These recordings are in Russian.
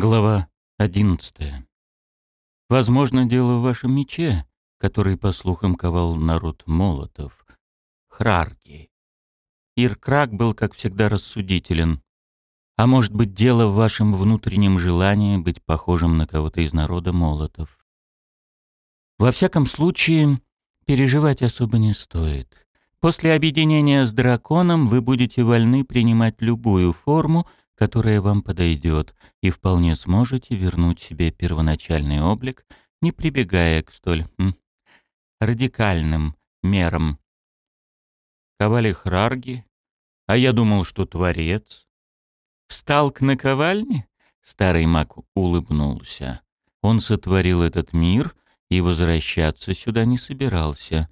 Глава одиннадцатая. Возможно, дело в вашем мече, который, по слухам, ковал народ молотов. Храрги. Иркрак был, как всегда, рассудителен. А может быть, дело в вашем внутреннем желании быть похожим на кого-то из народа молотов. Во всяком случае, переживать особо не стоит. После объединения с драконом вы будете вольны принимать любую форму, которая вам подойдет, и вполне сможете вернуть себе первоначальный облик, не прибегая к столь м, радикальным мерам. Ковали Храрги, а я думал, что творец. Встал к наковальне? Старый маг улыбнулся. Он сотворил этот мир и возвращаться сюда не собирался.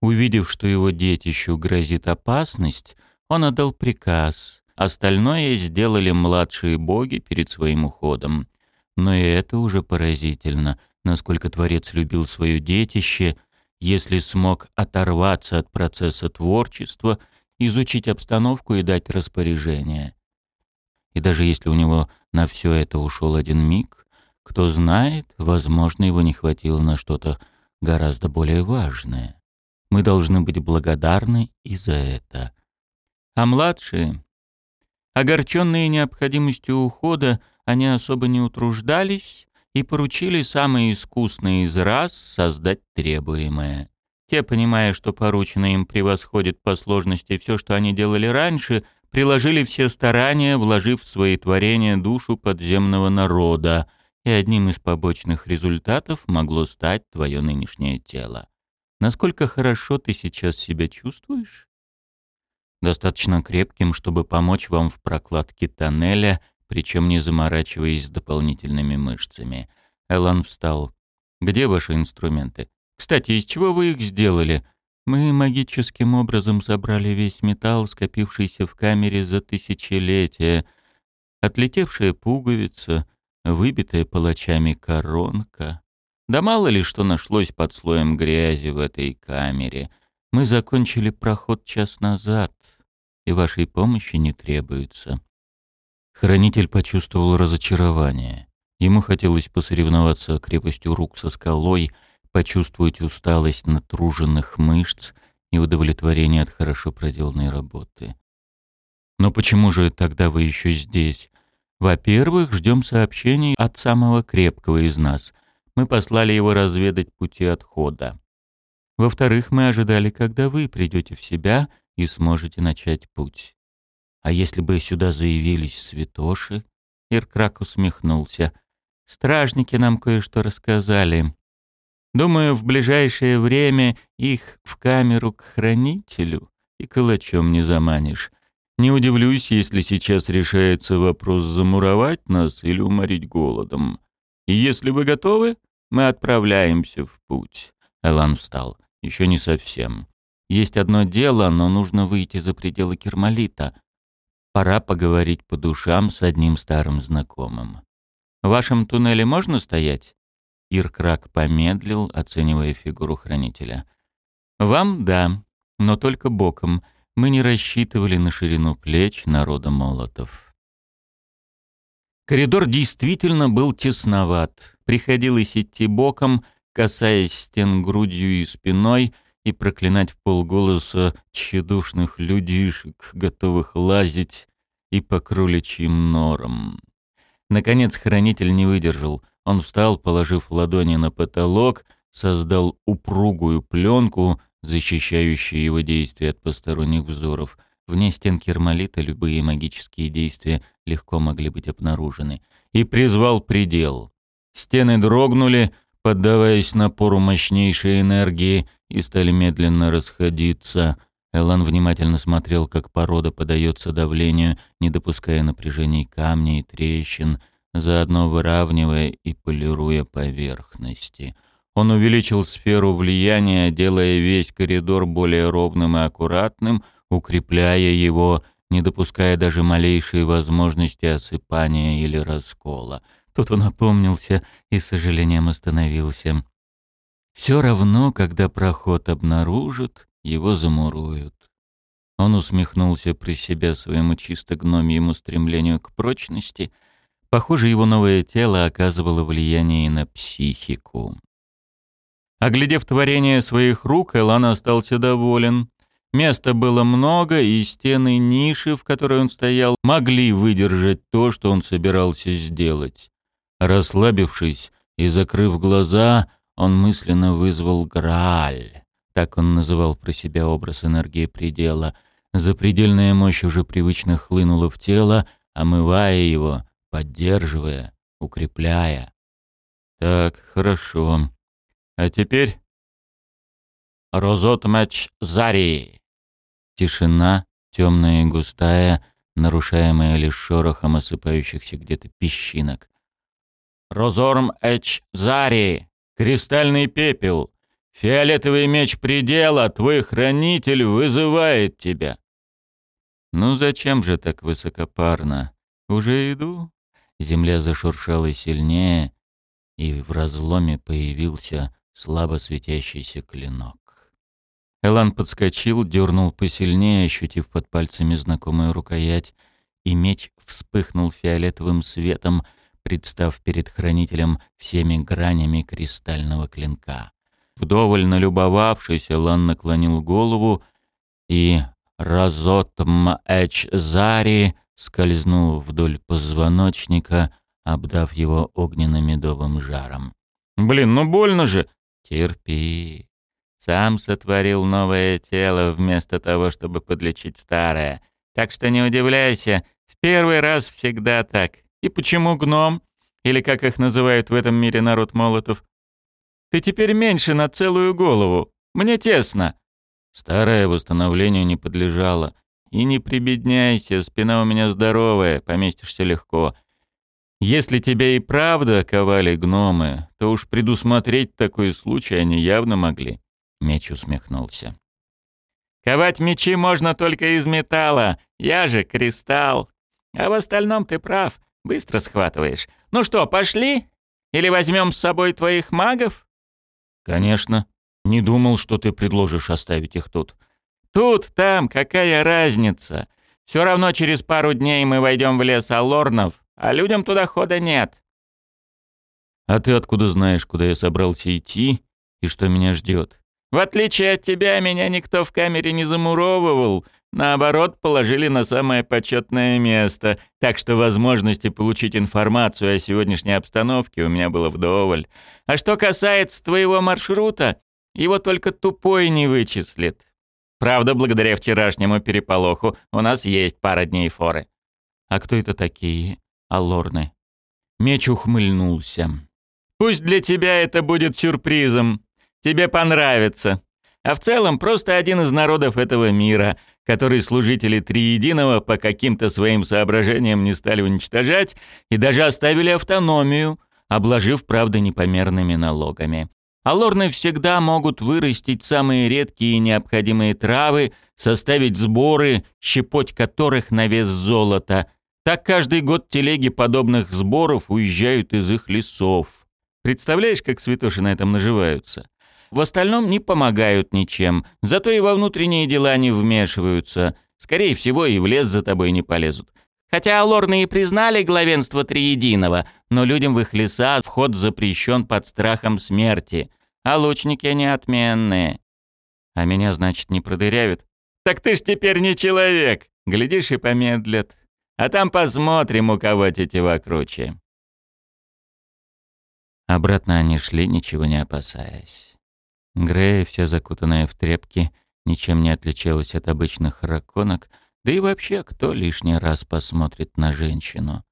Увидев, что его детищу грозит опасность, он отдал приказ Остальное сделали младшие боги перед своим уходом. Но и это уже поразительно, насколько Творец любил свое детище, если смог оторваться от процесса творчества, изучить обстановку и дать распоряжение. И даже если у него на все это ушел один миг, кто знает, возможно, его не хватило на что-то гораздо более важное. Мы должны быть благодарны и за это. А младшие, Огорченные необходимостью ухода, они особо не утруждались и поручили самые искусные из раз создать требуемое. Те, понимая, что порученное им превосходит по сложности все, что они делали раньше, приложили все старания, вложив в свои творения душу подземного народа, и одним из побочных результатов могло стать твое нынешнее тело. Насколько хорошо ты сейчас себя чувствуешь? Достаточно крепким, чтобы помочь вам в прокладке тоннеля, причем не заморачиваясь дополнительными мышцами. Элан встал. «Где ваши инструменты? Кстати, из чего вы их сделали?» «Мы магическим образом забрали весь металл, скопившийся в камере за тысячелетия. Отлетевшая пуговица, выбитая палачами коронка. Да мало ли что нашлось под слоем грязи в этой камере. Мы закончили проход час назад и вашей помощи не требуется». Хранитель почувствовал разочарование. Ему хотелось посоревноваться крепостью рук со скалой, почувствовать усталость натруженных мышц и удовлетворение от хорошо проделанной работы. Но почему же тогда вы еще здесь? Во-первых, ждем сообщений от самого крепкого из нас. Мы послали его разведать пути отхода. Во-вторых, мы ожидали, когда вы придете в себя и сможете начать путь. А если бы сюда заявились святоши? Иркрак усмехнулся. Стражники нам кое-что рассказали. Думаю, в ближайшее время их в камеру к хранителю и калачом не заманишь. Не удивлюсь, если сейчас решается вопрос замуровать нас или уморить голодом. И если вы готовы, мы отправляемся в путь. Элан встал. Еще не совсем. Есть одно дело, но нужно выйти за пределы Кермалита. Пора поговорить по душам с одним старым знакомым. В вашем туннеле можно стоять? Иркрак помедлил, оценивая фигуру хранителя. Вам да, но только боком. Мы не рассчитывали на ширину плеч народа молотов. Коридор действительно был тесноват. Приходилось идти боком, касаясь стен грудью и спиной, и проклинать в полголоса тщедушных людишек, готовых лазить и по кроличьим норам. Наконец хранитель не выдержал. Он встал, положив ладони на потолок, создал упругую пленку, защищающую его действия от посторонних взоров. Вне стен кермалита любые магические действия легко могли быть обнаружены. И призвал предел. Стены дрогнули, поддаваясь напору мощнейшей энергии, и стали медленно расходиться. Элан внимательно смотрел, как порода подается давлению, не допуская напряжений камней и трещин, заодно выравнивая и полируя поверхности. Он увеличил сферу влияния, делая весь коридор более ровным и аккуратным, укрепляя его, не допуская даже малейшей возможности осыпания или раскола. Тут он опомнился и с сожалением остановился. Все равно, когда проход обнаружат, его замуруют. Он усмехнулся при себе своему чисто гномьему стремлению к прочности, Похоже, его новое тело оказывало влияние на психику. Оглядев творение своих рук, Элан остался доволен. Места было много, и стены ниши, в которой он стоял, могли выдержать то, что он собирался сделать. Расслабившись и закрыв глаза, он мысленно вызвал Грааль. Так он называл про себя образ энергии предела. Запредельная мощь уже привычно хлынула в тело, омывая его, поддерживая, укрепляя. Так, хорошо. А теперь... Розот Мэч Зари. Тишина, темная и густая, нарушаемая лишь шорохом осыпающихся где-то песчинок. Розорм Эч Зари. Кристальный пепел. Фиолетовый меч предела, твой хранитель вызывает тебя. Ну зачем же так высокопарно? Уже иду. Земля зашуршала сильнее, и в разломе появился слабо светящийся клинок. Элан подскочил, дернул посильнее, ощутив под пальцами знакомую рукоять, и меч вспыхнул фиолетовым светом, представ перед хранителем всеми гранями кристального клинка. Вдоволь налюбовавшись, Элан наклонил голову, и Разотм Эч Зари скользнул вдоль позвоночника, обдав его огненно-медовым жаром. «Блин, ну больно же!» «Терпи. Сам сотворил новое тело вместо того, чтобы подлечить старое. Так что не удивляйся, в первый раз всегда так. И почему гном? Или как их называют в этом мире народ молотов? Ты теперь меньше на целую голову. Мне тесно». Старое восстановлению не подлежало. И не прибедняйся, спина у меня здоровая, поместишься легко. Если тебя и правда ковали гномы, то уж предусмотреть такой случай они явно могли. Меч усмехнулся. Ковать мечи можно только из металла, я же кристалл. А в остальном ты прав, быстро схватываешь. Ну что, пошли? Или возьмем с собой твоих магов? Конечно. Не думал, что ты предложишь оставить их тут. Тут, там, какая разница? Все равно через пару дней мы войдем в лес Алорнов, а людям туда хода нет. А ты откуда знаешь, куда я собрался идти и что меня ждет? В отличие от тебя, меня никто в камере не замуровывал. Наоборот, положили на самое почетное место, так что возможности получить информацию о сегодняшней обстановке у меня было вдоволь. А что касается твоего маршрута, его только тупой не вычислит. Правда, благодаря вчерашнему переполоху у нас есть пара дней форы. А кто это такие? Аллорны. Меч ухмыльнулся. Пусть для тебя это будет сюрпризом. Тебе понравится. А в целом просто один из народов этого мира, который служители Триединого по каким-то своим соображениям не стали уничтожать и даже оставили автономию, обложив, правда, непомерными налогами. А лорны всегда могут вырастить самые редкие и необходимые травы, составить сборы, щепоть которых на вес золота. Так каждый год телеги подобных сборов уезжают из их лесов. Представляешь, как святоши на этом наживаются? В остальном не помогают ничем, зато и во внутренние дела не вмешиваются. Скорее всего, и в лес за тобой не полезут. Хотя алорны и признали главенство Триединого, но людям в их леса вход запрещен под страхом смерти. А лучники они отменные. А меня, значит, не продырявят? Так ты ж теперь не человек. Глядишь и помедлят. А там посмотрим, у кого тетива круче. Обратно они шли, ничего не опасаясь. Грея, вся закутанная в тряпки, ничем не отличалась от обычных раконок, да и вообще, кто лишний раз посмотрит на женщину?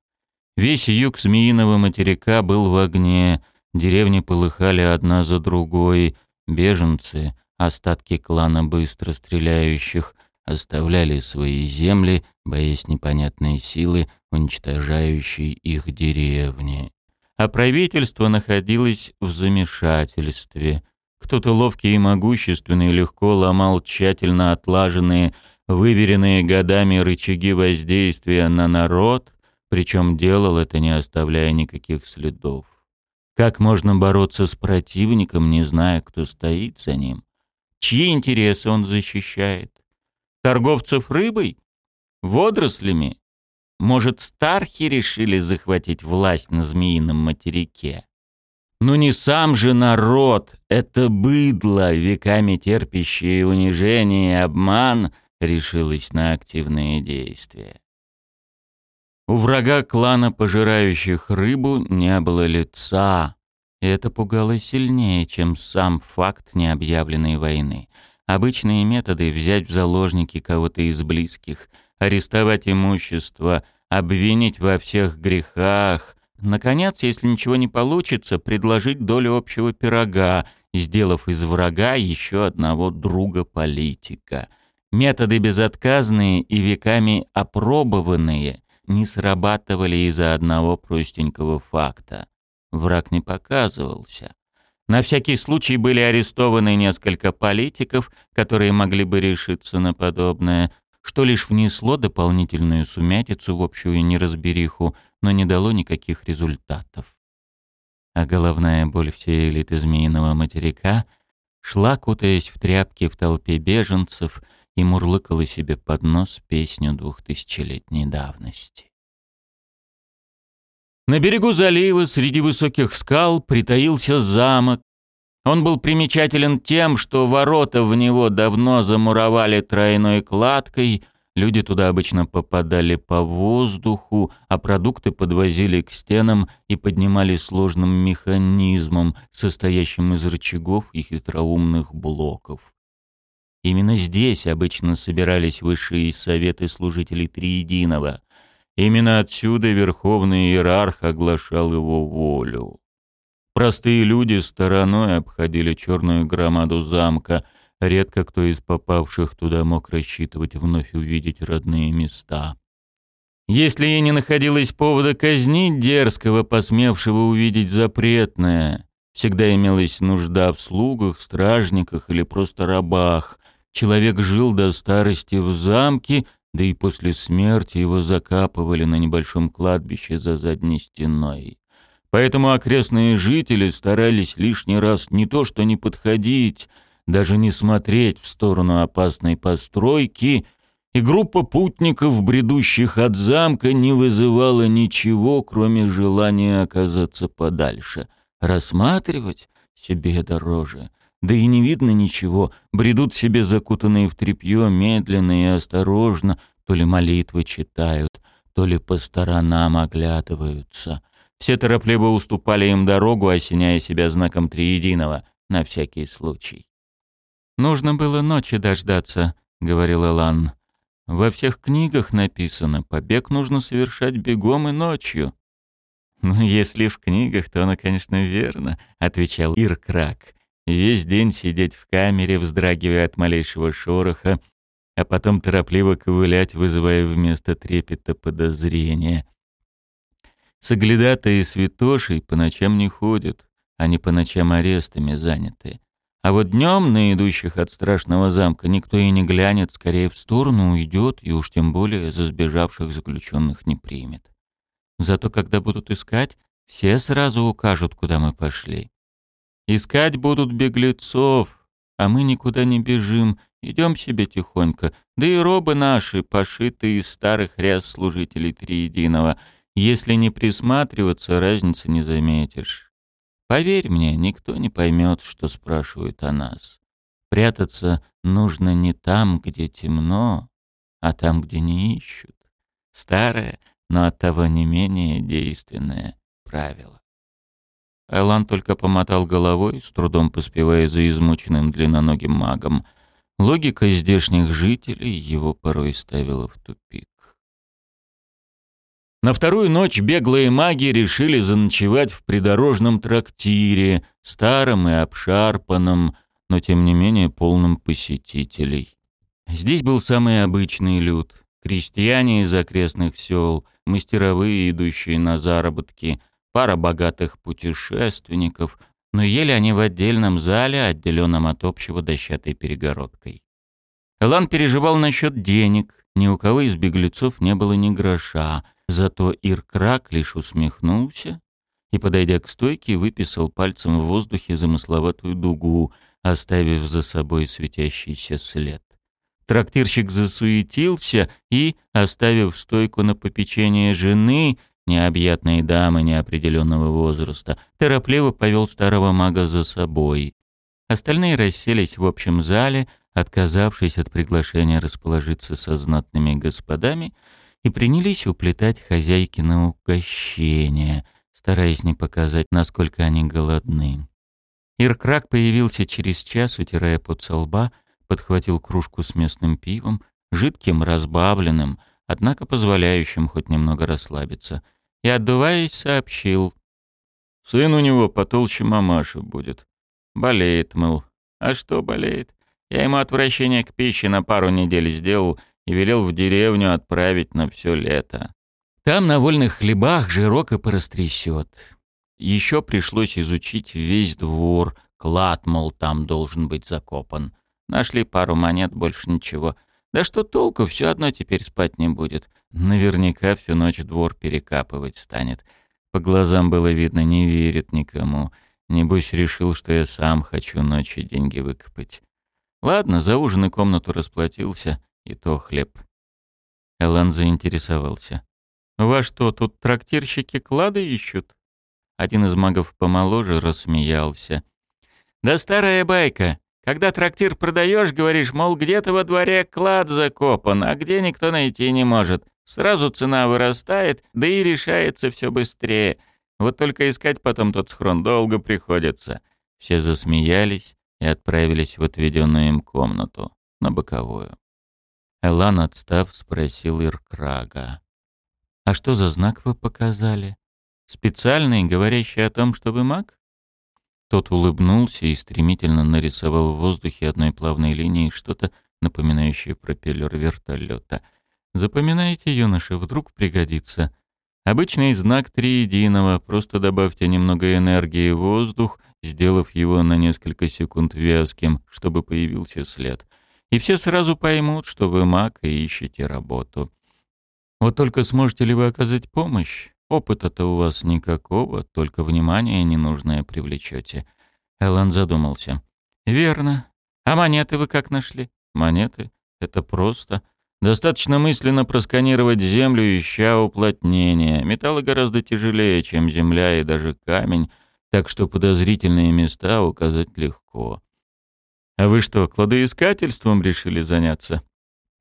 Весь юг Змеиного материка был в огне, деревни полыхали одна за другой, беженцы, остатки клана быстро стреляющих, оставляли свои земли, боясь непонятной силы, уничтожающей их деревни. А правительство находилось в замешательстве. Кто-то ловкий и могущественный легко ломал тщательно отлаженные выверенные годами рычаги воздействия на народ, причем делал это, не оставляя никаких следов. Как можно бороться с противником, не зная, кто стоит за ним? Чьи интересы он защищает? Торговцев рыбой? Водорослями? Может, стархи решили захватить власть на змеином материке? Но не сам же народ, это быдло, веками терпящее унижение и обман, решилось на активные действия. У врага клана, пожирающих рыбу, не было лица, и это пугало сильнее, чем сам факт необъявленной войны. Обычные методы — взять в заложники кого-то из близких, арестовать имущество, обвинить во всех грехах — Наконец, если ничего не получится, предложить долю общего пирога, сделав из врага еще одного друга-политика. Методы безотказные и веками опробованные не срабатывали из-за одного простенького факта. Враг не показывался. На всякий случай были арестованы несколько политиков, которые могли бы решиться на подобное, что лишь внесло дополнительную сумятицу в общую неразбериху, но не дало никаких результатов. А головная боль всей элиты змеиного материка шла, кутаясь в тряпки в толпе беженцев, и мурлыкала себе под нос песню двухтысячелетней давности. На берегу залива среди высоких скал притаился замок. Он был примечателен тем, что ворота в него давно замуровали тройной кладкой, Люди туда обычно попадали по воздуху, а продукты подвозили к стенам и поднимали сложным механизмом, состоящим из рычагов и хитроумных блоков. Именно здесь обычно собирались высшие советы служителей Триединого. Именно отсюда верховный иерарх оглашал его волю. Простые люди стороной обходили черную громаду замка — Редко кто из попавших туда мог рассчитывать вновь увидеть родные места. Если и не находилось повода казнить дерзкого, посмевшего увидеть запретное, всегда имелась нужда в слугах, стражниках или просто рабах. Человек жил до старости в замке, да и после смерти его закапывали на небольшом кладбище за задней стеной. Поэтому окрестные жители старались лишний раз не то что не подходить, даже не смотреть в сторону опасной постройки, и группа путников, бредущих от замка, не вызывала ничего, кроме желания оказаться подальше. Рассматривать себе дороже. Да и не видно ничего, бредут себе закутанные в тряпье медленно и осторожно, то ли молитвы читают, то ли по сторонам оглядываются. Все торопливо уступали им дорогу, осеняя себя знаком Триединого, на всякий случай. «Нужно было ночи дождаться», — говорил Элан. «Во всех книгах написано, побег нужно совершать бегом и ночью». «Ну, если в книгах, то оно, конечно, верно», — отвечал Иркрак. «Весь день сидеть в камере, вздрагивая от малейшего шороха, а потом торопливо ковылять, вызывая вместо трепета подозрения. Соглядатые святошей по ночам не ходят, они по ночам арестами заняты. А вот днем на идущих от страшного замка никто и не глянет, скорее в сторону уйдет и уж тем более за сбежавших заключенных не примет. Зато когда будут искать, все сразу укажут, куда мы пошли. Искать будут беглецов, а мы никуда не бежим, идем себе тихонько. Да и робы наши, пошиты из старых ряс служителей Триединого. Если не присматриваться, разницы не заметишь. Поверь мне, никто не поймет, что спрашивают о нас. Прятаться нужно не там, где темно, а там, где не ищут. Старое, но оттого не менее действенное правило. Айлан только помотал головой, с трудом поспевая за измученным длинноногим магом. Логика здешних жителей его порой ставила в тупик. На вторую ночь беглые маги решили заночевать в придорожном трактире, старом и обшарпанном, но тем не менее полном посетителей. Здесь был самый обычный люд. Крестьяне из окрестных сел, мастеровые, идущие на заработки, пара богатых путешественников, но ели они в отдельном зале, отделенном от общего дощатой перегородкой. Элан переживал насчет денег, ни у кого из беглецов не было ни гроша, Зато Иркрак лишь усмехнулся и, подойдя к стойке, выписал пальцем в воздухе замысловатую дугу, оставив за собой светящийся след. Трактирщик засуетился и, оставив стойку на попечение жены, необъятной дамы неопределенного возраста, торопливо повел старого мага за собой. Остальные расселись в общем зале, отказавшись от приглашения расположиться со знатными господами, и принялись уплетать хозяйки на угощение, стараясь не показать, насколько они голодны. Иркрак появился через час, утирая пот со лба, подхватил кружку с местным пивом, жидким, разбавленным, однако позволяющим хоть немного расслабиться, и, отдуваясь, сообщил. «Сын у него потолще мамаши будет. Болеет, мыл. А что болеет? Я ему отвращение к пище на пару недель сделал и велел в деревню отправить на все лето. Там на вольных хлебах жирок и порастрясет. Еще пришлось изучить весь двор, клад, мол, там должен быть закопан. Нашли пару монет, больше ничего. Да что толку, все одно теперь спать не будет. Наверняка всю ночь двор перекапывать станет. По глазам было видно, не верит никому. Небось решил, что я сам хочу ночью деньги выкопать. Ладно, за ужин и комнату расплатился, и то хлеб. Элан заинтересовался. «Во что, тут трактирщики клады ищут?» Один из магов помоложе рассмеялся. «Да старая байка. Когда трактир продаешь, говоришь, мол, где-то во дворе клад закопан, а где никто найти не может. Сразу цена вырастает, да и решается все быстрее. Вот только искать потом тот схрон долго приходится. Все засмеялись и отправились в отведенную им комнату, на боковую. Элан, отстав, спросил Иркрага. «А что за знак вы показали? Специальный, говорящий о том, что вы маг?» Тот улыбнулся и стремительно нарисовал в воздухе одной плавной линией что-то, напоминающее пропеллер вертолета. «Запоминайте, юноша, вдруг пригодится. Обычный знак триединого, просто добавьте немного энергии в воздух, сделав его на несколько секунд вязким, чтобы появился след. И все сразу поймут, что вы маг и ищете работу. Вот только сможете ли вы оказать помощь? Опыта-то у вас никакого, только внимание ненужное привлечете. Элан задумался. Верно. А монеты вы как нашли? Монеты? Это просто. Достаточно мысленно просканировать землю, ища уплотнения. Металлы гораздо тяжелее, чем земля и даже камень, так что подозрительные места указать легко. А вы что, кладоискательством решили заняться?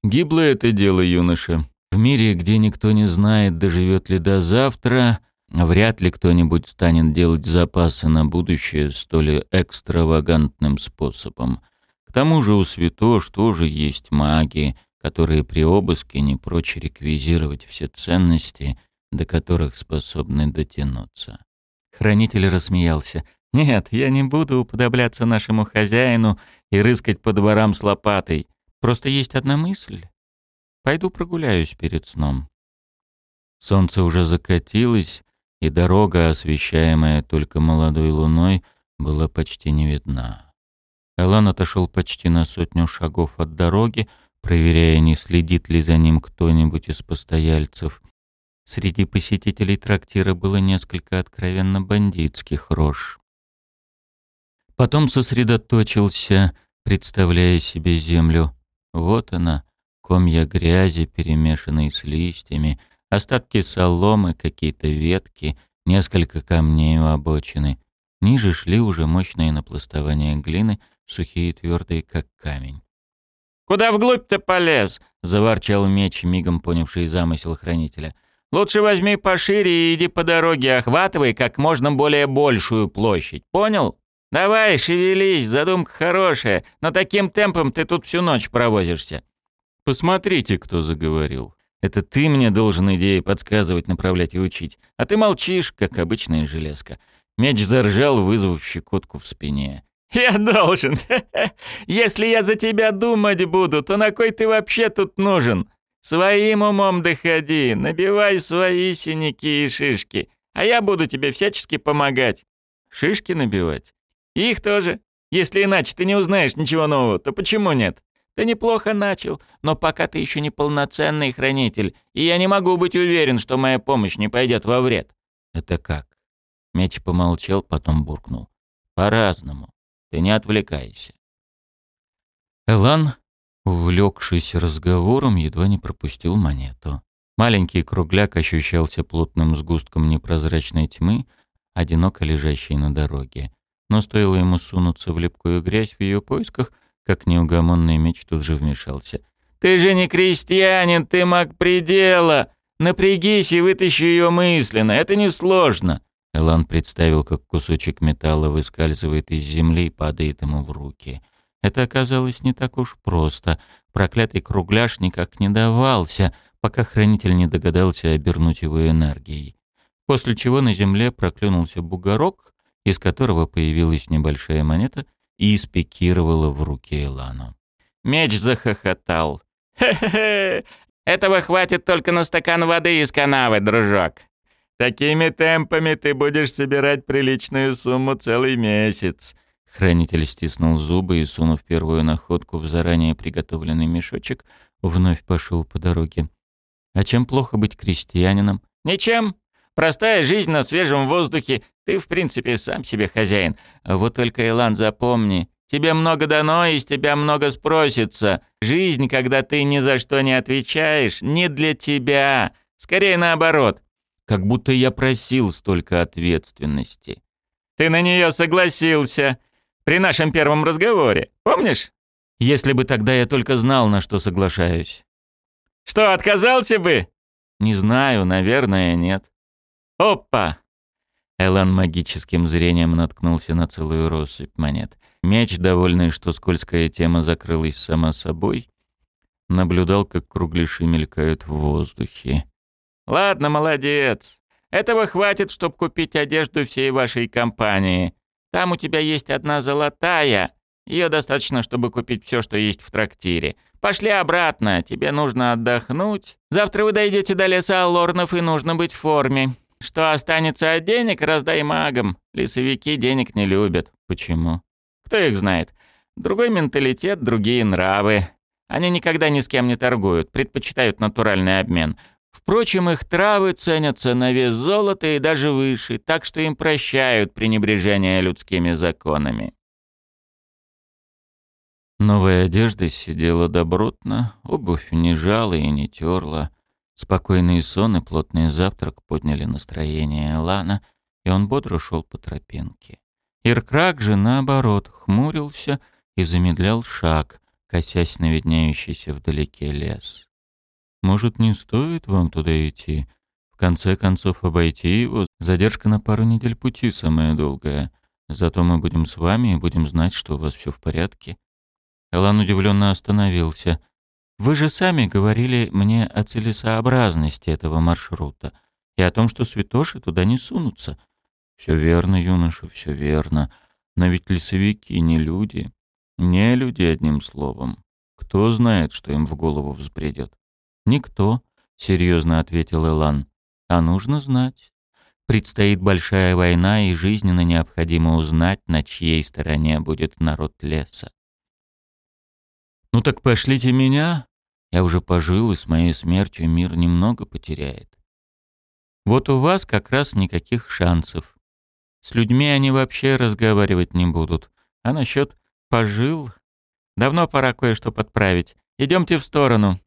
Гиблое это дело, юноша. В мире, где никто не знает, доживет ли до завтра, вряд ли кто-нибудь станет делать запасы на будущее столь экстравагантным способом. К тому же у святош тоже есть маги, которые при обыске не прочь реквизировать все ценности, до которых способны дотянуться. Хранитель рассмеялся. «Нет, я не буду уподобляться нашему хозяину и рыскать по дворам с лопатой. Просто есть одна мысль. Пойду прогуляюсь перед сном. Солнце уже закатилось, и дорога, освещаемая только молодой луной, была почти не видна. Элан отошел почти на сотню шагов от дороги, проверяя, не следит ли за ним кто-нибудь из постояльцев. Среди посетителей трактира было несколько откровенно бандитских рож. Потом сосредоточился, представляя себе землю. Вот она, комья грязи, перемешанные с листьями, остатки соломы, какие-то ветки, несколько камней у обочины. Ниже шли уже мощные напластования глины, сухие и твердые, как камень. «Куда вглубь-то полез?» — заворчал меч, мигом понявший замысел хранителя. «Лучше возьми пошире и иди по дороге, охватывай как можно более большую площадь. Понял? Давай, шевелись, задумка хорошая, но таким темпом ты тут всю ночь провозишься. Посмотрите, кто заговорил. Это ты мне должен идеи подсказывать, направлять и учить. А ты молчишь, как обычная железка. Меч заржал, вызвав щекотку в спине. «Я должен. Если я за тебя думать буду, то на кой ты вообще тут нужен? Своим умом доходи, набивай свои синяки и шишки, а я буду тебе всячески помогать». «Шишки набивать?» «Их тоже. Если иначе ты не узнаешь ничего нового, то почему нет?» Ты неплохо начал, но пока ты еще не полноценный хранитель, и я не могу быть уверен, что моя помощь не пойдет во вред». «Это как?» Меч помолчал, потом буркнул. «По-разному. Ты не отвлекайся». Элан увлекшись разговором, едва не пропустил монету. Маленький кругляк ощущался плотным сгустком непрозрачной тьмы, одиноко лежащей на дороге. Но стоило ему сунуться в липкую грязь в ее поисках, как неугомонный меч тут же вмешался. «Ты же не крестьянин, ты маг предела! Напрягись и вытащи ее мысленно, это несложно!» Элан представил, как кусочек металла выскальзывает из земли и падает ему в руки. Это оказалось не так уж просто. Проклятый кругляш никак не давался, пока хранитель не догадался обернуть его энергией. После чего на земле проклюнулся бугорок, из которого появилась небольшая монета и спикировала в руки Элану. Меч захохотал. «Хе-хе-хе! Этого хватит только на стакан воды из канавы, дружок. Такими темпами ты будешь собирать приличную сумму целый месяц». Хранитель стиснул зубы и, сунув первую находку в заранее приготовленный мешочек, вновь пошел по дороге. А чем плохо быть крестьянином? Ничем. Простая жизнь на свежем воздухе. Ты, в принципе, сам себе хозяин. Вот только, Илан, запомни, тебе много дано, и с тебя много спросится. Жизнь, когда ты ни за что не отвечаешь, не для тебя. Скорее наоборот. Как будто я просил столько ответственности. Ты на нее согласился. При нашем первом разговоре. Помнишь? Если бы тогда я только знал, на что соглашаюсь. Что, отказался бы? Не знаю, наверное, нет. Опа! Элан магическим зрением наткнулся на целую россыпь монет. Меч, довольный, что скользкая тема закрылась сама собой, наблюдал, как кругляши мелькают в воздухе. «Ладно, молодец. Этого хватит, чтобы купить одежду всей вашей компании. Там у тебя есть одна золотая. Ее достаточно, чтобы купить все, что есть в трактире. Пошли обратно, тебе нужно отдохнуть. Завтра вы дойдете до леса Алорнов, и нужно быть в форме. Что останется от денег, раздай магам. Лесовики денег не любят. Почему? Кто их знает? Другой менталитет, другие нравы. Они никогда ни с кем не торгуют, предпочитают натуральный обмен. Впрочем, их травы ценятся на вес золота и даже выше, так что им прощают пренебрежение людскими законами. Новая одежда сидела добротно, обувь не жала и не терла. Спокойный сон и плотный завтрак подняли настроение Лана, и он бодро шел по тропинке. Иркрак же, наоборот, хмурился и замедлял шаг, косясь на виднеющийся вдалеке лес. «Может, не стоит вам туда идти? В конце концов, обойти его. Задержка на пару недель пути самая долгая. Зато мы будем с вами и будем знать, что у вас все в порядке». Элан удивленно остановился. «Вы же сами говорили мне о целесообразности этого маршрута и о том, что святоши туда не сунутся». «Все верно, юноша, все верно. Но ведь лесовики не люди. Не люди, одним словом. Кто знает, что им в голову взбредет?» «Никто», — серьезно ответил Элан. «А нужно знать. Предстоит большая война, и жизненно необходимо узнать, на чьей стороне будет народ леса. «Ну так пошлите меня. Я уже пожил, и с моей смертью мир немного потеряет. Вот у вас как раз никаких шансов. С людьми они вообще разговаривать не будут. А насчет «пожил» давно пора кое-что подправить. Идемте в сторону».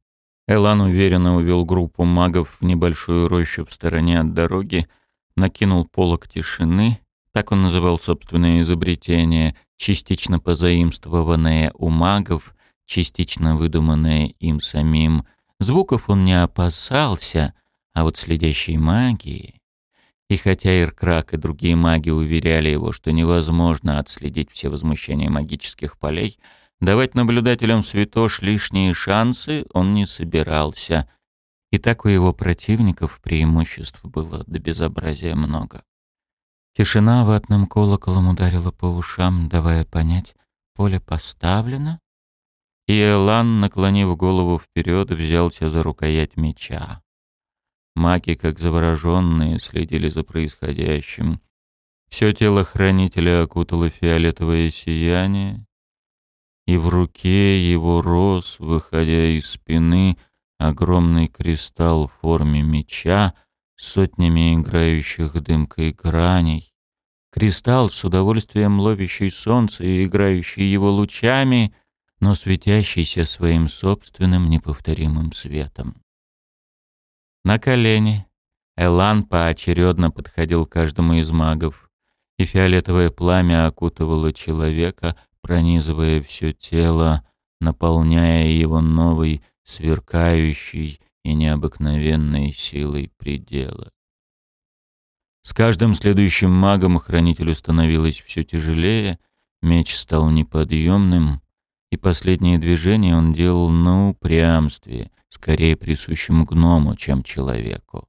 Элан уверенно увел группу магов в небольшую рощу в стороне от дороги, накинул полог тишины, так он называл собственное изобретение, частично позаимствованное у магов, частично выдуманное им самим. Звуков он не опасался, а вот следящей магии... И хотя Иркрак и другие маги уверяли его, что невозможно отследить все возмущения магических полей, давать наблюдателям святош лишние шансы он не собирался. И так у его противников преимуществ было до безобразия много. Тишина ватным колоколом ударила по ушам, давая понять, поле поставлено, и Элан, наклонив голову вперед, взялся за рукоять меча. Маки, как завороженные, следили за происходящим. Все тело хранителя окутало фиолетовое сияние, и в руке его рос, выходя из спины, огромный кристалл в форме меча сотнями играющих дымкой граней. Кристалл, с удовольствием ловящий солнце и играющий его лучами — но светящийся своим собственным неповторимым светом. На колени Элан поочередно подходил к каждому из магов, и фиолетовое пламя окутывало человека, пронизывая все тело, наполняя его новой, сверкающей и необыкновенной силой предела. С каждым следующим магом хранителю становилось все тяжелее, меч стал неподъемным, и последние движения он делал на упрямстве, скорее присущем гному, чем человеку.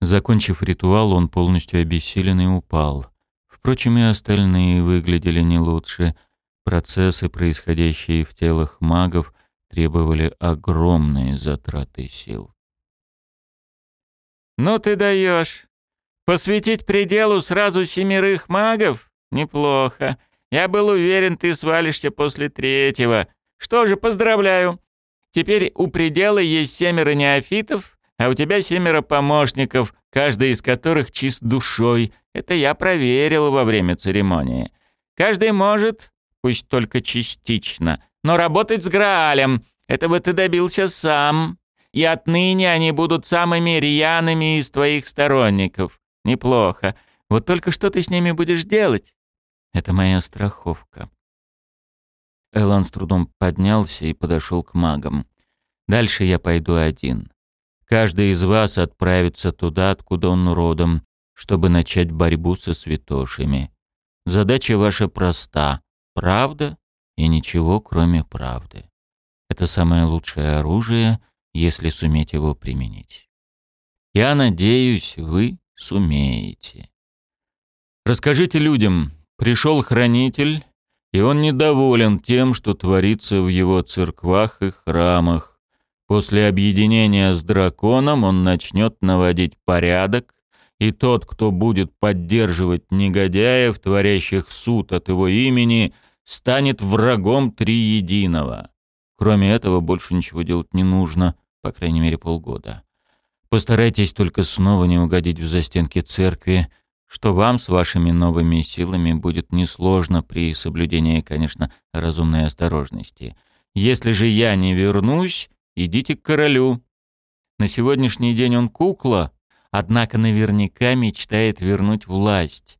Закончив ритуал, он полностью обессиленный упал. Впрочем, и остальные выглядели не лучше. Процессы, происходящие в телах магов, требовали огромные затраты сил. «Ну ты даешь! Посвятить пределу сразу семерых магов? Неплохо. Я был уверен, ты свалишься после третьего. Что же, поздравляю. Теперь у предела есть семеро неофитов, а у тебя семеро помощников, каждый из которых чист душой. Это я проверил во время церемонии. Каждый может, пусть только частично, но работать с Граалем. Этого ты добился сам. И отныне они будут самыми рьяными из твоих сторонников. Неплохо. Вот только что ты с ними будешь делать? Это моя страховка. Элан с трудом поднялся и подошел к магам. Дальше я пойду один. Каждый из вас отправится туда, откуда он родом, чтобы начать борьбу со святошами. Задача ваша проста. Правда и ничего, кроме правды. Это самое лучшее оружие, если суметь его применить. Я надеюсь, вы сумеете. Расскажите людям, пришел хранитель, и он недоволен тем, что творится в его церквах и храмах. После объединения с драконом он начнет наводить порядок, и тот, кто будет поддерживать негодяев, творящих суд от его имени, станет врагом триединого. Кроме этого, больше ничего делать не нужно, по крайней мере, полгода. Постарайтесь только снова не угодить в застенки церкви, что вам с вашими новыми силами будет несложно при соблюдении, конечно, разумной осторожности. Если же я не вернусь, идите к королю. На сегодняшний день он кукла, однако наверняка мечтает вернуть власть.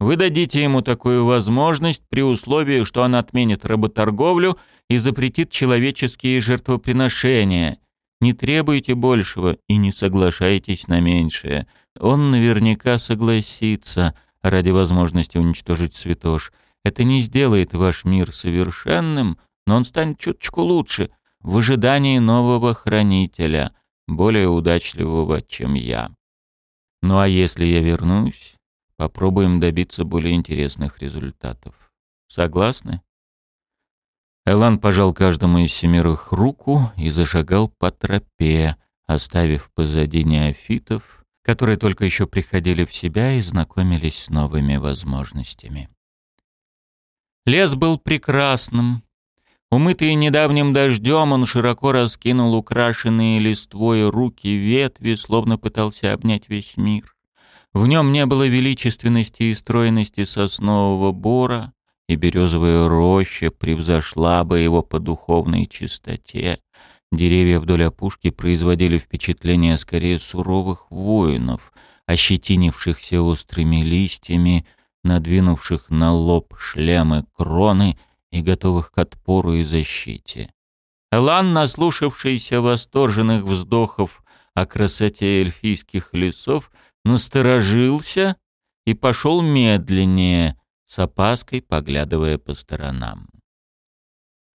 Вы дадите ему такую возможность при условии, что он отменит работорговлю и запретит человеческие жертвоприношения. Не требуйте большего и не соглашайтесь на меньшее. Он наверняка согласится ради возможности уничтожить святош. Это не сделает ваш мир совершенным, но он станет чуточку лучше в ожидании нового хранителя, более удачливого, чем я. Ну а если я вернусь, попробуем добиться более интересных результатов. Согласны? Элан пожал каждому из семерых руку и зашагал по тропе, оставив позади неофитов, которые только еще приходили в себя и знакомились с новыми возможностями. Лес был прекрасным. Умытый недавним дождем, он широко раскинул украшенные листвой руки ветви, словно пытался обнять весь мир. В нем не было величественности и стройности соснового бора, и березовая роща превзошла бы его по духовной чистоте. Деревья вдоль опушки производили впечатление скорее суровых воинов, ощетинившихся острыми листьями, надвинувших на лоб шлемы кроны и готовых к отпору и защите. Элан, наслушавшийся восторженных вздохов о красоте эльфийских лесов, насторожился и пошел медленнее, с опаской поглядывая по сторонам.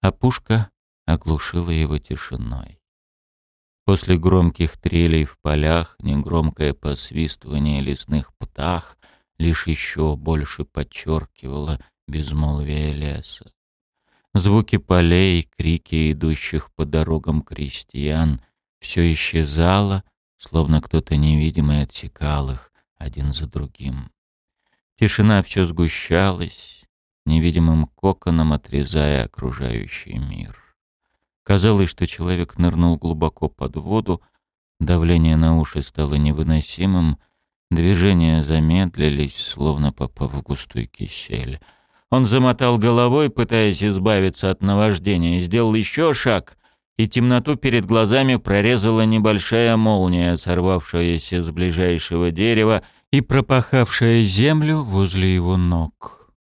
А пушка оглушила его тишиной. После громких трелей в полях негромкое посвистывание лесных птах лишь еще больше подчеркивало безмолвие леса. Звуки полей, крики идущих по дорогам крестьян — все исчезало, словно кто-то невидимый отсекал их один за другим. Тишина все сгущалась, невидимым коконом отрезая окружающий мир. Казалось, что человек нырнул глубоко под воду, давление на уши стало невыносимым, движения замедлились, словно попав в густой кисель. Он замотал головой, пытаясь избавиться от наваждения, сделал еще шаг, и темноту перед глазами прорезала небольшая молния, сорвавшаяся с ближайшего дерева и пропахавшая землю возле его ног.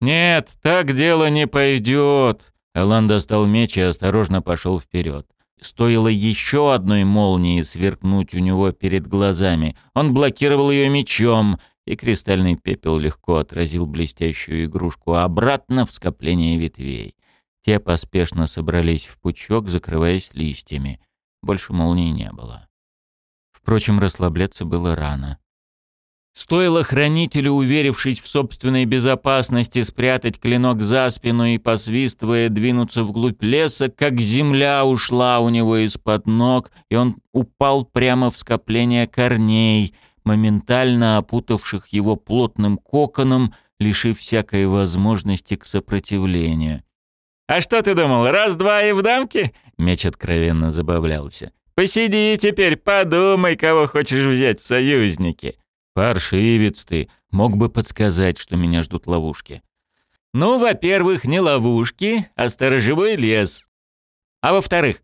«Нет, так дело не пойдет!» Элан достал меч и осторожно пошел вперед. Стоило еще одной молнии сверкнуть у него перед глазами. Он блокировал ее мечом, и кристальный пепел легко отразил блестящую игрушку обратно в скопление ветвей. Те поспешно собрались в пучок, закрываясь листьями. Больше молний не было. Впрочем, расслабляться было рано. Стоило хранителю, уверившись в собственной безопасности, спрятать клинок за спину и, посвистывая, двинуться вглубь леса, как земля ушла у него из-под ног, и он упал прямо в скопление корней, моментально опутавших его плотным коконом, лишив всякой возможности к сопротивлению. «А что ты думал, раз-два и в дамке?» Меч откровенно забавлялся. «Посиди теперь, подумай, кого хочешь взять в союзники». «Паршивец ты, мог бы подсказать, что меня ждут ловушки». «Ну, во-первых, не ловушки, а сторожевой лес. А во-вторых,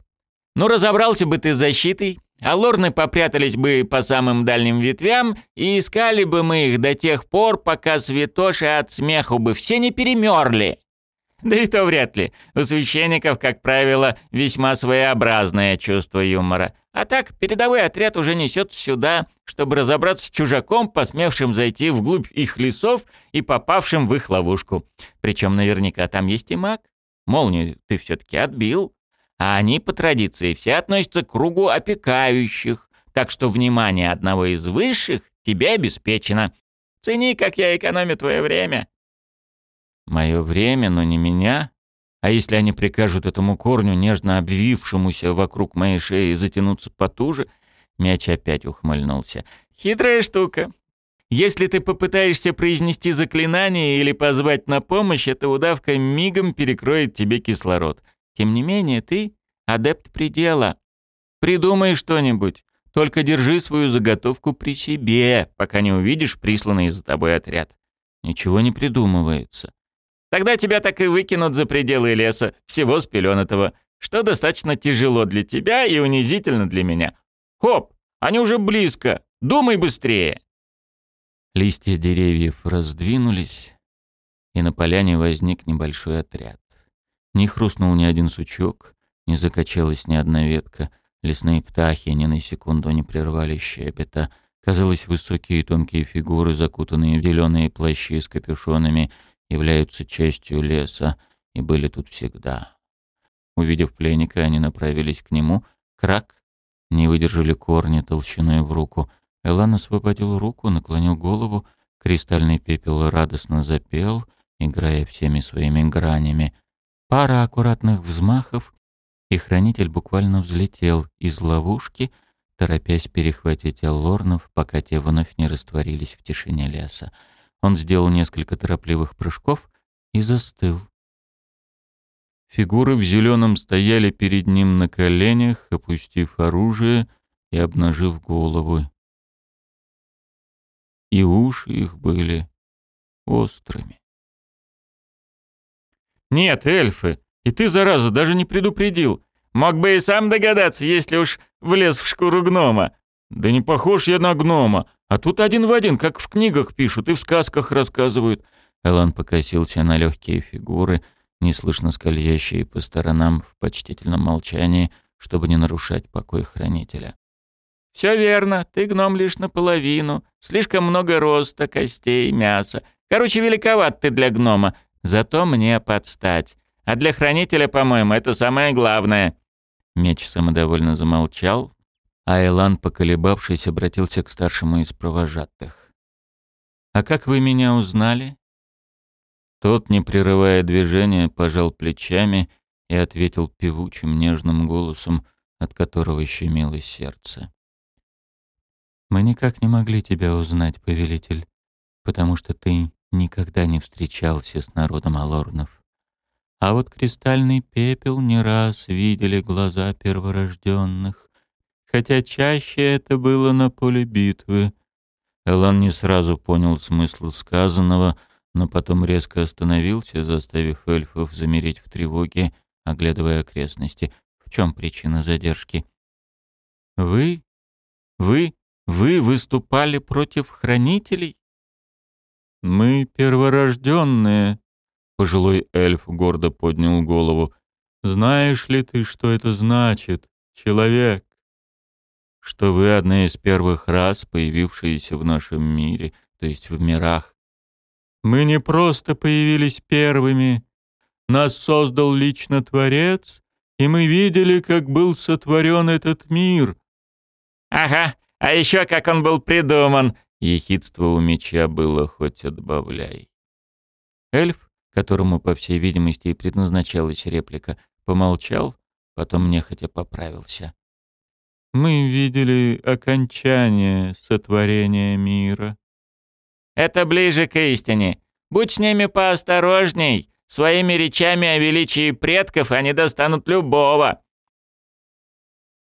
ну разобрался бы ты с защитой, а лорны попрятались бы по самым дальним ветвям, и искали бы мы их до тех пор, пока святоши от смеху бы все не перемерли. Да и то вряд ли. У священников, как правило, весьма своеобразное чувство юмора. А так, передовой отряд уже несется сюда, чтобы разобраться с чужаком, посмевшим зайти вглубь их лесов и попавшим в их ловушку. Причем наверняка там есть и маг. Молнию ты все-таки отбил. А они, по традиции, все относятся к кругу опекающих, так что внимание одного из высших тебе обеспечено. Цени, как я экономлю твое время. Мое время, но не меня. А если они прикажут этому корню, нежно обвившемуся вокруг моей шеи, затянуться потуже? Мяч опять ухмыльнулся. Хитрая штука. Если ты попытаешься произнести заклинание или позвать на помощь, эта удавка мигом перекроет тебе кислород. Тем не менее, ты адепт предела. Придумай что-нибудь. Только держи свою заготовку при себе, пока не увидишь присланный за тобой отряд. Ничего не придумывается. Тогда тебя так и выкинут за пределы леса, всего с пеленатого, что достаточно тяжело для тебя и унизительно для меня. Хоп, они уже близко, думай быстрее!» Листья деревьев раздвинулись, и на поляне возник небольшой отряд. Не хрустнул ни один сучок, не закачалась ни одна ветка. Лесные птахи ни на секунду не прервали щепета. Казалось, высокие и тонкие фигуры, закутанные в зеленые плащи с капюшонами, являются частью леса и были тут всегда. Увидев пленника, они направились к нему. Крак! Не выдержали корни толщиной в руку. Элан освободил руку, наклонил голову. Кристальный пепел радостно запел, играя всеми своими гранями. Пара аккуратных взмахов, и хранитель буквально взлетел из ловушки, торопясь перехватить аллорнов, пока те вновь не растворились в тишине леса. Он сделал несколько торопливых прыжков и застыл. Фигуры в зеленом стояли перед ним на коленях, опустив оружие и обнажив головы. И уши их были острыми. «Нет, эльфы, и ты, зараза, даже не предупредил. Мог бы и сам догадаться, если уж влез в шкуру гнома. Да не похож я на гнома, а тут один в один, как в книгах пишут и в сказках рассказывают. Элан покосился на легкие фигуры, неслышно скользящие по сторонам в почтительном молчании, чтобы не нарушать покой хранителя. «Все верно, ты гном лишь наполовину. Слишком много роста, костей, мяса. Короче, великоват ты для гнома, зато мне подстать. А для хранителя, по-моему, это самое главное». Меч самодовольно замолчал, а Элан, поколебавшись, обратился к старшему из провожатых. «А как вы меня узнали?» Тот, не прерывая движения, пожал плечами и ответил певучим нежным голосом, от которого щемило сердце. «Мы никак не могли тебя узнать, повелитель, потому что ты никогда не встречался с народом Алорнов. А вот кристальный пепел не раз видели глаза перворожденных, хотя чаще это было на поле битвы. Элан не сразу понял смысл сказанного, но потом резко остановился, заставив эльфов замереть в тревоге, оглядывая окрестности. В чем причина задержки? «Вы? Вы? Вы выступали против хранителей?» «Мы перворожденные», — пожилой эльф гордо поднял голову. «Знаешь ли ты, что это значит, человек?» «Что вы одна из первых рас, появившиеся в нашем мире, то есть в мирах. Мы не просто появились первыми. Нас создал лично Творец, и мы видели, как был сотворен этот мир». «Ага, а еще как он был придуман», Ехидство у меча было хоть отбавляй. Эльф, которому, по всей видимости, и предназначалась реплика, помолчал, потом нехотя поправился. «Мы видели окончание сотворения мира». «Это ближе к истине. Будь с ними поосторожней. Своими речами о величии предков они достанут любого».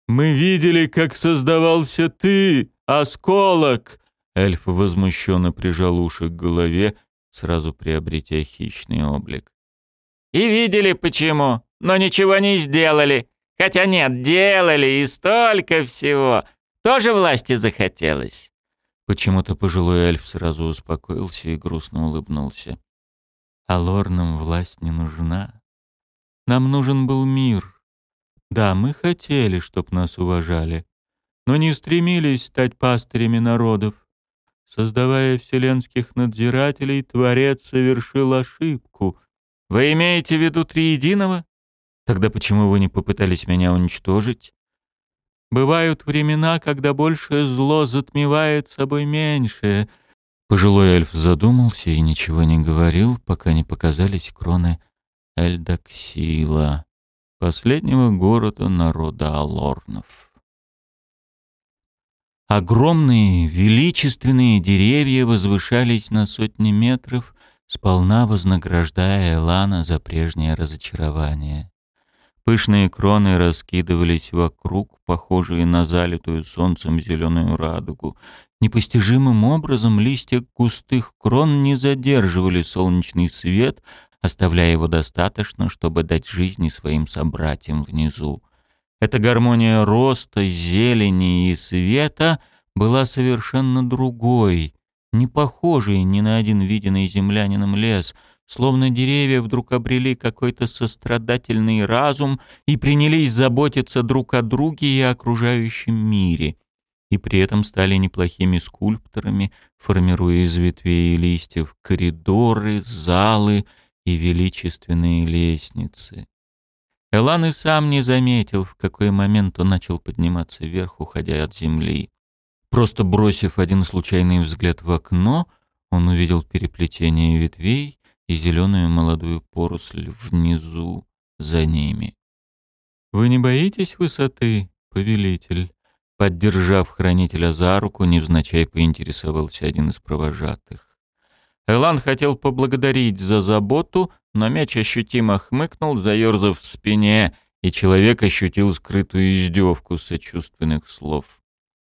«Мы видели, как создавался ты, осколок!» Эльф возмущенно прижал уши к голове, сразу приобретя хищный облик. «И видели почему, но ничего не сделали. Хотя нет, делали и столько всего. Тоже власти захотелось». Почему-то пожилой эльф сразу успокоился и грустно улыбнулся. «А лорнам власть не нужна. Нам нужен был мир. Да, мы хотели, чтоб нас уважали, но не стремились стать пастырями народов. Создавая вселенских надзирателей, Творец совершил ошибку. Вы имеете в виду Триединого? Тогда почему вы не попытались меня уничтожить? Бывают времена, когда большее зло затмевает собой меньшее. Пожилой эльф задумался и ничего не говорил, пока не показались кроны Эльдаксила, последнего города народа Алорнов. Огромные, величественные деревья возвышались на сотни метров, сполна вознаграждая Элана за прежнее разочарование. Пышные кроны раскидывались вокруг, похожие на залитую солнцем зеленую радугу. Непостижимым образом листья густых крон не задерживали солнечный свет, оставляя его достаточно, чтобы дать жизни своим собратьям внизу. Эта гармония роста, зелени и света была совершенно другой, не похожей ни на один виденный землянином лес, словно деревья вдруг обрели какой-то сострадательный разум и принялись заботиться друг о друге и окружающем мире, и при этом стали неплохими скульпторами, формируя из ветвей и листьев коридоры, залы и величественные лестницы. Элан и сам не заметил, в какой момент он начал подниматься вверх, уходя от земли. Просто бросив один случайный взгляд в окно, он увидел переплетение ветвей и зеленую молодую поросль внизу за ними. «Вы не боитесь высоты, повелитель?» Поддержав хранителя за руку, невзначай поинтересовался один из провожатых. Элан хотел поблагодарить за заботу, но мяч ощутимо хмыкнул, заерзав в спине, и человек ощутил скрытую издевку сочувственных слов.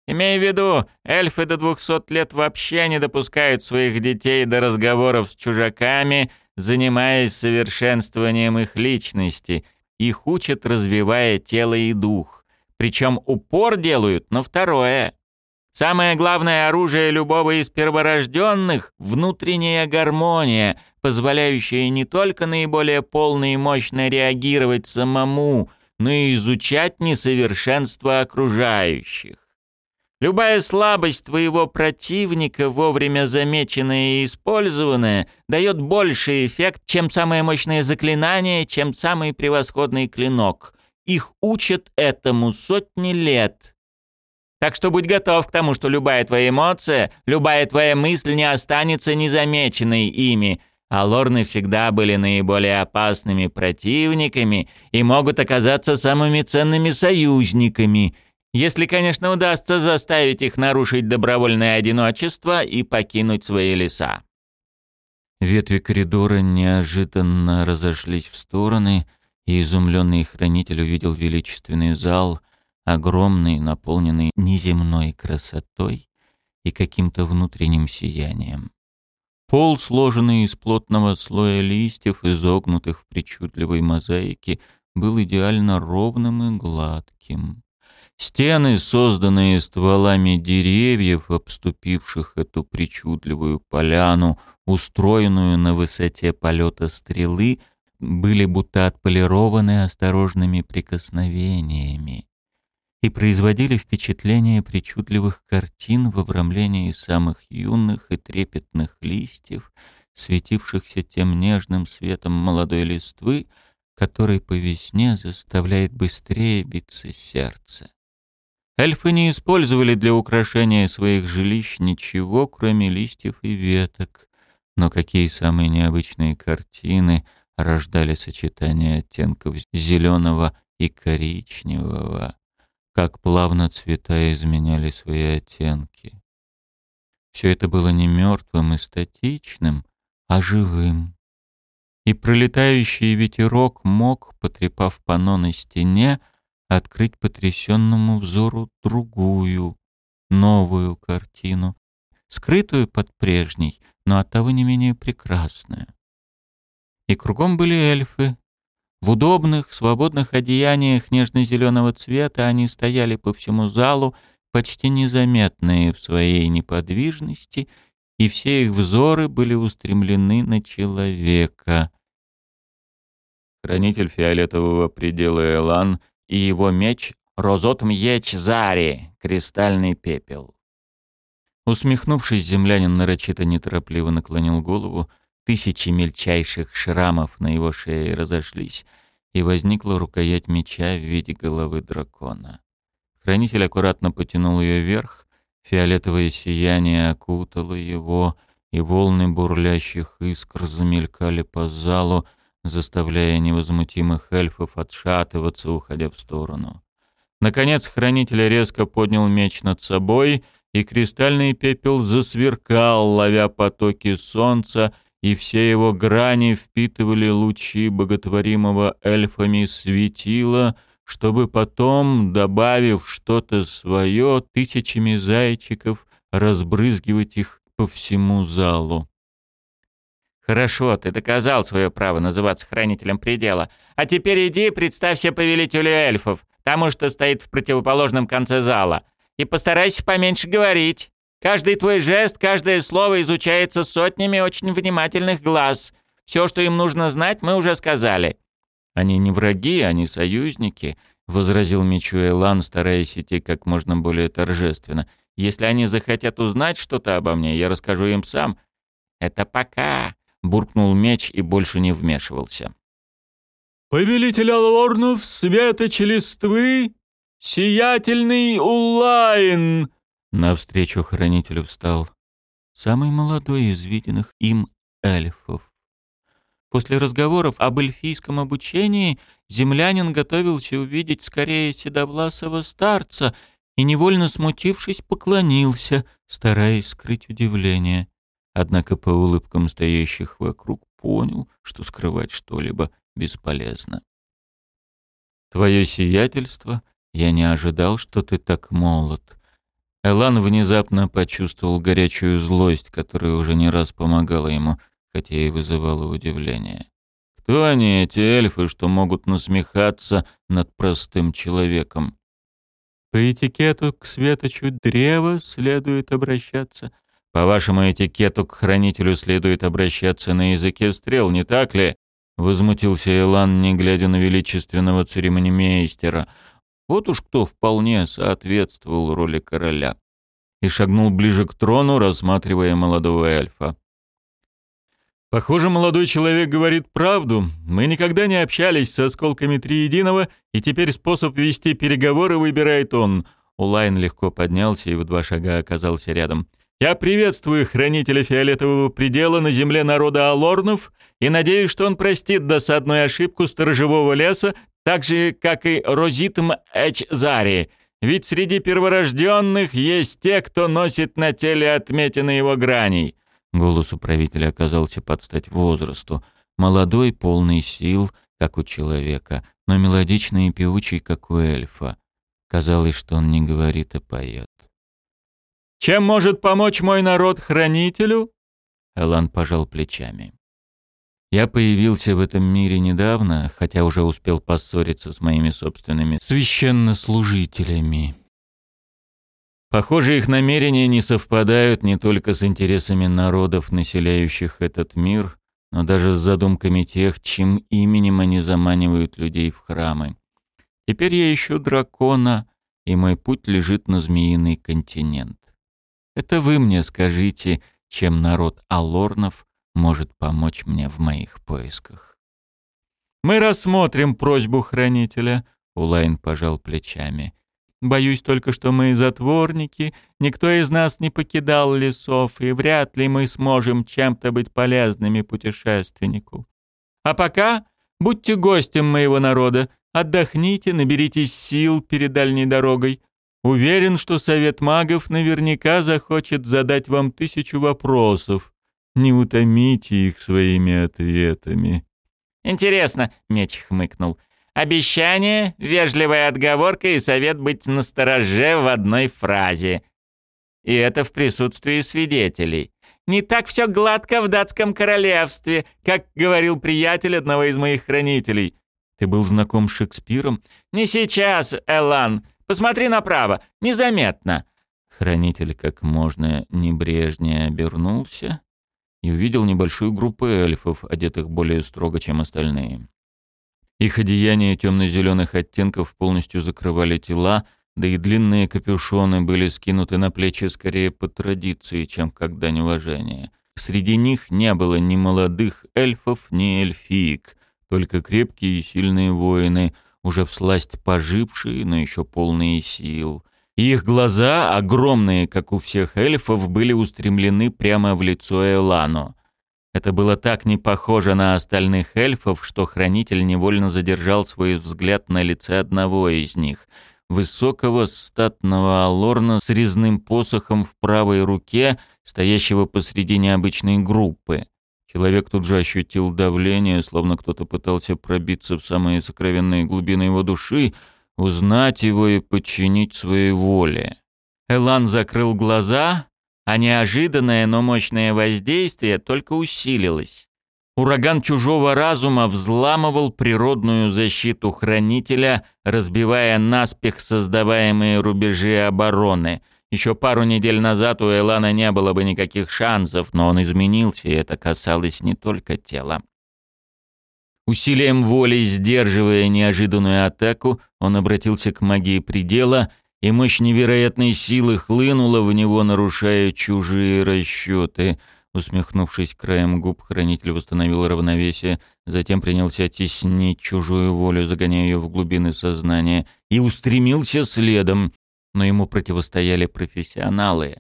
«Имей в виду, эльфы до двухсот лет вообще не допускают своих детей до разговоров с чужаками, занимаясь совершенствованием их личности. Их учат, развивая тело и дух. Причем упор делают на второе. Самое главное оружие любого из перворожденных — внутренняя гармония, позволяющая не только наиболее полно и мощно реагировать самому, но и изучать несовершенство окружающих. Любая слабость твоего противника, вовремя замеченная и использованная, дает больший эффект, чем самое мощное заклинание, чем самый превосходный клинок. Их учат этому сотни лет — так что будь готов к тому, что любая твоя эмоция, любая твоя мысль не останется незамеченной ими, а лорны всегда были наиболее опасными противниками и могут оказаться самыми ценными союзниками, если, конечно, удастся заставить их нарушить добровольное одиночество и покинуть свои леса. Ветви коридора неожиданно разошлись в стороны, и изумленный хранитель увидел величественный зал — огромный, наполненный неземной красотой и каким-то внутренним сиянием. Пол, сложенный из плотного слоя листьев, изогнутых в причудливой мозаике, был идеально ровным и гладким. Стены, созданные стволами деревьев, обступивших эту причудливую поляну, устроенную на высоте полета стрелы, были будто отполированы осторожными прикосновениями и производили впечатление причудливых картин в обрамлении самых юных и трепетных листьев, светившихся тем нежным светом молодой листвы, который по весне заставляет быстрее биться сердце. Эльфы не использовали для украшения своих жилищ ничего, кроме листьев и веток, но какие самые необычные картины рождали сочетание оттенков зеленого и коричневого, как плавно цвета изменяли свои оттенки. Все это было не мертвым и статичным, а живым. И пролетающий ветерок мог, потрепав пано на стене, открыть потрясенному взору другую, новую картину, скрытую под прежней, но оттого не менее прекрасную. И кругом были эльфы, в удобных, свободных одеяниях нежно-зеленого цвета они стояли по всему залу, почти незаметные в своей неподвижности, и все их взоры были устремлены на человека. Хранитель фиолетового предела Элан и его меч Розот Мьеч Зари, кристальный пепел. Усмехнувшись, землянин нарочито неторопливо наклонил голову, Тысячи мельчайших шрамов на его шее разошлись, и возникла рукоять меча в виде головы дракона. Хранитель аккуратно потянул ее вверх, фиолетовое сияние окутало его, и волны бурлящих искр замелькали по залу, заставляя невозмутимых эльфов отшатываться, уходя в сторону. Наконец хранитель резко поднял меч над собой, и кристальный пепел засверкал, ловя потоки солнца и все его грани впитывали лучи боготворимого эльфами светила, чтобы потом, добавив что-то свое, тысячами зайчиков разбрызгивать их по всему залу. «Хорошо, ты доказал свое право называться хранителем предела. А теперь иди представься повелителю эльфов, тому, что стоит в противоположном конце зала, и постарайся поменьше говорить». Каждый твой жест, каждое слово изучается сотнями очень внимательных глаз. Все, что им нужно знать, мы уже сказали». «Они не враги, они союзники», — возразил Мичу Элан, стараясь идти как можно более торжественно. «Если они захотят узнать что-то обо мне, я расскажу им сам». «Это пока», — буркнул меч и больше не вмешивался. «Повелитель Алорнов, светоч листвы, сиятельный Улайн!» Навстречу хранителю встал самый молодой из виденных им эльфов. После разговоров об эльфийском обучении землянин готовился увидеть скорее седовласого старца и, невольно смутившись, поклонился, стараясь скрыть удивление. Однако по улыбкам стоящих вокруг понял, что скрывать что-либо бесполезно. «Твое сиятельство, я не ожидал, что ты так молод», Элан внезапно почувствовал горячую злость, которая уже не раз помогала ему, хотя и вызывала удивление. Кто они, эти эльфы, что могут насмехаться над простым человеком? По этикету к светочу древа следует обращаться. По вашему этикету к хранителю следует обращаться на языке стрел, не так ли? Возмутился Элан, не глядя на величественного церемонимейстера — вот уж кто вполне соответствовал роли короля. И шагнул ближе к трону, рассматривая молодого эльфа. «Похоже, молодой человек говорит правду. Мы никогда не общались с осколками Триединого, и теперь способ вести переговоры выбирает он». Улайн легко поднялся и в два шага оказался рядом. «Я приветствую хранителя фиолетового предела на земле народа Алорнов и надеюсь, что он простит досадную ошибку сторожевого леса, так же, как и Розитм Эчзари, ведь среди перворожденных есть те, кто носит на теле отметины его граней». Голос управителя оказался под стать возрасту. Молодой, полный сил, как у человека, но мелодичный и певучий, как у эльфа. Казалось, что он не говорит, а поет. «Чем может помочь мой народ хранителю?» Элан пожал плечами. Я появился в этом мире недавно, хотя уже успел поссориться с моими собственными священнослужителями. Похоже, их намерения не совпадают не только с интересами народов, населяющих этот мир, но даже с задумками тех, чьим именем они заманивают людей в храмы. Теперь я ищу дракона, и мой путь лежит на Змеиный континент. Это вы мне скажите, чем народ Алорнов может помочь мне в моих поисках. «Мы рассмотрим просьбу хранителя», — Улайн пожал плечами. «Боюсь только, что мы затворники, никто из нас не покидал лесов, и вряд ли мы сможем чем-то быть полезными путешественнику. А пока будьте гостем моего народа, отдохните, наберитесь сил перед дальней дорогой. Уверен, что совет магов наверняка захочет задать вам тысячу вопросов. Не утомите их своими ответами. Интересно, меч хмыкнул. Обещание, вежливая отговорка и совет быть настороже в одной фразе. И это в присутствии свидетелей. Не так все гладко в датском королевстве, как говорил приятель одного из моих хранителей. Ты был знаком с Шекспиром? Не сейчас, Элан. Посмотри направо, незаметно. Хранитель как можно небрежнее обернулся и увидел небольшую группу эльфов, одетых более строго, чем остальные. Их одеяния темно-зеленых оттенков полностью закрывали тела, да и длинные капюшоны были скинуты на плечи скорее по традиции, чем как дань уважения. Среди них не было ни молодых эльфов, ни эльфиек, только крепкие и сильные воины, уже всласть пожившие, но еще полные сил — их глаза, огромные, как у всех эльфов, были устремлены прямо в лицо Элану. Это было так не похоже на остальных эльфов, что хранитель невольно задержал свой взгляд на лице одного из них — высокого статного алорна с резным посохом в правой руке, стоящего посреди необычной группы. Человек тут же ощутил давление, словно кто-то пытался пробиться в самые сокровенные глубины его души — узнать его и подчинить своей воле. Элан закрыл глаза, а неожиданное, но мощное воздействие только усилилось. Ураган чужого разума взламывал природную защиту хранителя, разбивая наспех создаваемые рубежи обороны. Еще пару недель назад у Элана не было бы никаких шансов, но он изменился, и это касалось не только тела. Усилием воли, сдерживая неожиданную атаку, он обратился к магии предела, и мощь невероятной силы хлынула в него, нарушая чужие расчеты. Усмехнувшись краем губ, хранитель восстановил равновесие, затем принялся теснить чужую волю, загоняя ее в глубины сознания, и устремился следом. Но ему противостояли профессионалы.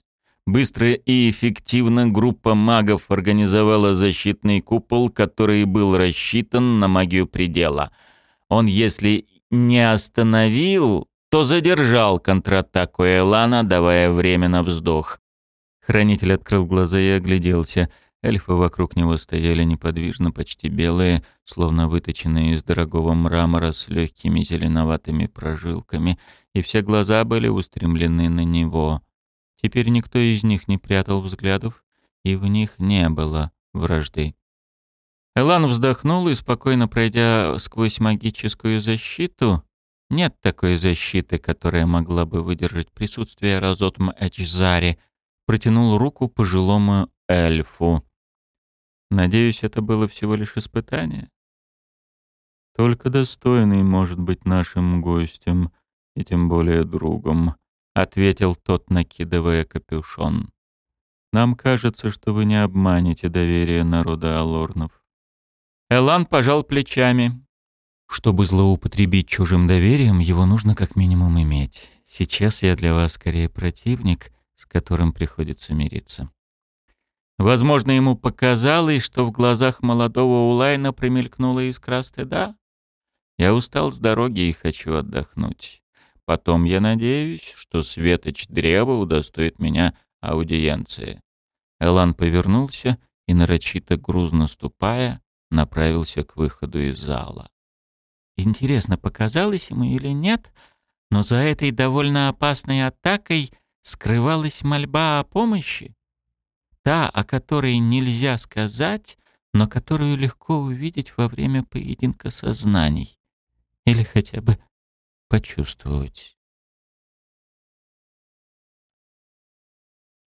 Быстро и эффективно группа магов организовала защитный купол, который был рассчитан на магию предела. Он, если не остановил, то задержал контратаку Элана, давая время на вздох. Хранитель открыл глаза и огляделся. Эльфы вокруг него стояли неподвижно, почти белые, словно выточенные из дорогого мрамора с легкими зеленоватыми прожилками, и все глаза были устремлены на него. Теперь никто из них не прятал взглядов, и в них не было вражды. Элан вздохнул и, спокойно пройдя сквозь магическую защиту, нет такой защиты, которая могла бы выдержать присутствие Разотма Эчзари, протянул руку пожилому эльфу. Надеюсь, это было всего лишь испытание. Только достойный может быть нашим гостем, и тем более другом, ответил тот, накидывая капюшон. Нам кажется, что вы не обманете доверие народа Алорнов. Элан пожал плечами. Чтобы злоупотребить чужим доверием, его нужно как минимум иметь. Сейчас я для вас скорее противник, с которым приходится мириться. Возможно, ему показалось, что в глазах молодого Улайна промелькнула искра стыда. Я устал с дороги и хочу отдохнуть. Потом я надеюсь, что Светоч Древо удостоит меня аудиенции. Элан повернулся и, нарочито грузно ступая, направился к выходу из зала. Интересно, показалось ему или нет, но за этой довольно опасной атакой скрывалась мольба о помощи. Та, о которой нельзя сказать, но которую легко увидеть во время поединка сознаний. Или хотя бы почувствовать.